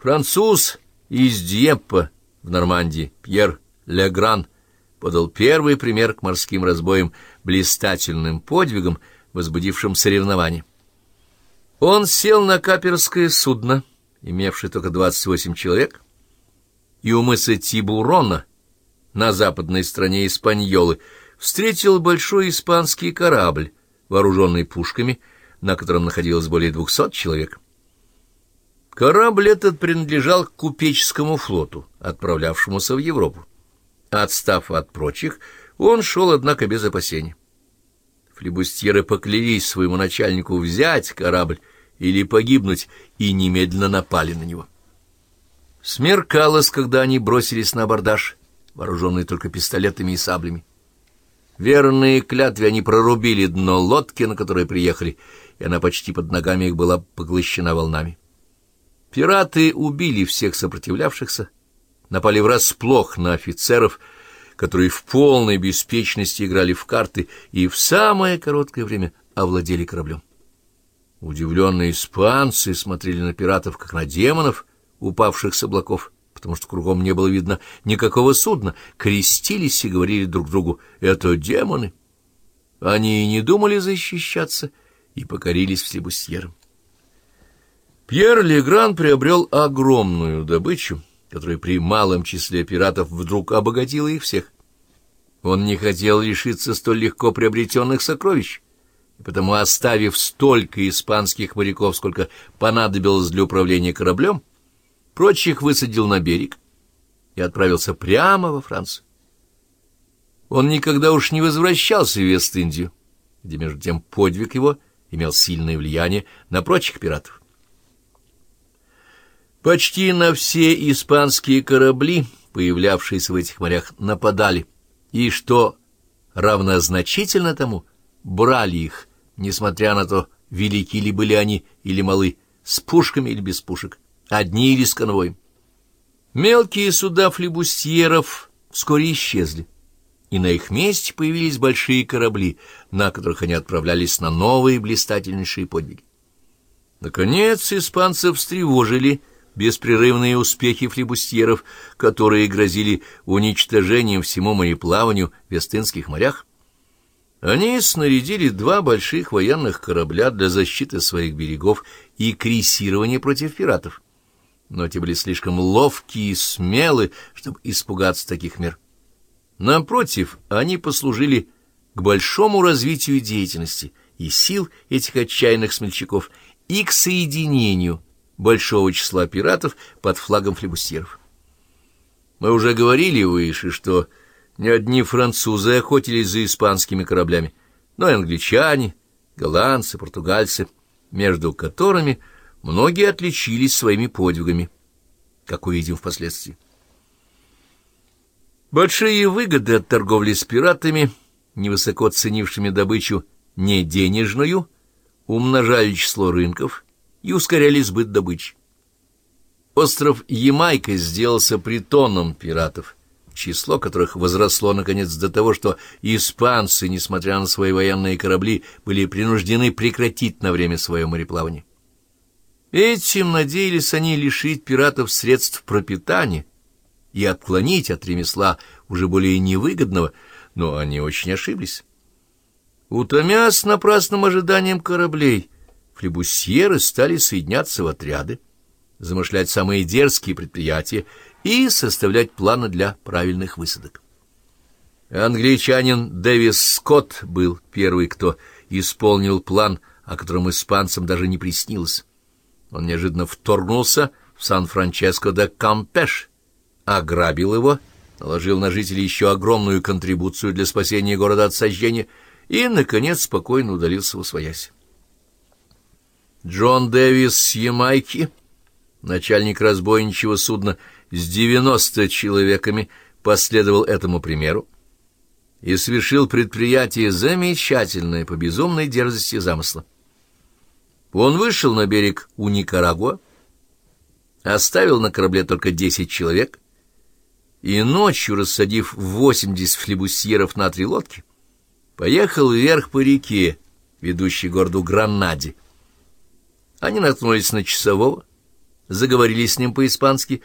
Француз из Дьеппа в Нормандии Пьер Легран подал первый пример к морским разбоям блистательным подвигом, возбудившим соревнования. Он сел на каперское судно, имевшее только 28 человек, и у мыса Тибурона на западной стороне Испаньолы встретил большой испанский корабль, вооруженный пушками, на котором находилось более двухсот человек. Корабль этот принадлежал к купеческому флоту, отправлявшемуся в Европу. Отстав от прочих, он шел, однако, без опасений. Флебустьеры поклялись своему начальнику взять корабль или погибнуть, и немедленно напали на него. Смеркалось, когда они бросились на абордаж, вооруженные только пистолетами и саблями. Верные клятве они прорубили дно лодки, на которой приехали, и она почти под ногами их была поглощена волнами. Пираты убили всех сопротивлявшихся, напали врасплох на офицеров, которые в полной беспечности играли в карты и в самое короткое время овладели кораблем. Удивленные испанцы смотрели на пиратов, как на демонов, упавших с облаков потому что кругом не было видно никакого судна, крестились и говорили друг другу «это демоны». Они и не думали защищаться и покорились флебусьерам. Пьер Легран приобрел огромную добычу, которая при малом числе пиратов вдруг обогатила их всех. Он не хотел лишиться столь легко приобретенных сокровищ, и потому, оставив столько испанских моряков, сколько понадобилось для управления кораблем, прочих высадил на берег и отправился прямо во Францию. Он никогда уж не возвращался в Вест-Индию, где, между тем, подвиг его имел сильное влияние на прочих пиратов. Почти на все испанские корабли, появлявшиеся в этих морях, нападали, и, что равнозначительно тому, брали их, несмотря на то, велики ли были они или малы, с пушками или без пушек одни или с конвоем. Мелкие суда флебустьеров вскоре исчезли, и на их месте появились большие корабли, на которых они отправлялись на новые блистательнейшие подвиги. Наконец, испанцев встревожили беспрерывные успехи флебустьеров, которые грозили уничтожением всему мореплаванию в Вестынских морях. Они снарядили два больших военных корабля для защиты своих берегов и крейсирования против пиратов но те были слишком ловкие и смелы, чтобы испугаться таких мер. Напротив, они послужили к большому развитию деятельности и сил этих отчаянных смельчаков и к соединению большого числа пиратов под флагом флебусьеров. Мы уже говорили выше, что не одни французы охотились за испанскими кораблями, но и англичане, голландцы, португальцы, между которыми – Многие отличились своими подвигами, как увидим впоследствии. Большие выгоды от торговли с пиратами, невысоко ценившими добычу не денежную, умножали число рынков и ускоряли сбыт добычи. Остров Ямайка сделался притоном пиратов, число которых возросло, наконец, до того, что испанцы, несмотря на свои военные корабли, были принуждены прекратить на время свое мореплавание. Этим надеялись они лишить пиратов средств пропитания и отклонить от ремесла уже более невыгодного, но они очень ошиблись. Утомясь напрасным ожиданием кораблей, флебусьеры стали соединяться в отряды, замышлять самые дерзкие предприятия и составлять планы для правильных высадок. Англичанин Дэвис Скотт был первый, кто исполнил план, о котором испанцам даже не приснилось. Он неожиданно вторгнулся в Сан-Франческо де Кампеш, ограбил его, наложил на жителей еще огромную контрибуцию для спасения города от сожжения и, наконец, спокойно удалился в своясь. Джон Дэвис с Ямайки, начальник разбойничьего судна с девяносто человеками, последовал этому примеру и совершил предприятие замечательное по безумной дерзости замысла. Он вышел на берег у Никарагуа, оставил на корабле только десять человек и ночью, рассадив восемьдесят флебусьеров на три лодки, поехал вверх по реке, ведущей городу Гранаде. Они наткнулись на часового, заговорили с ним по-испански,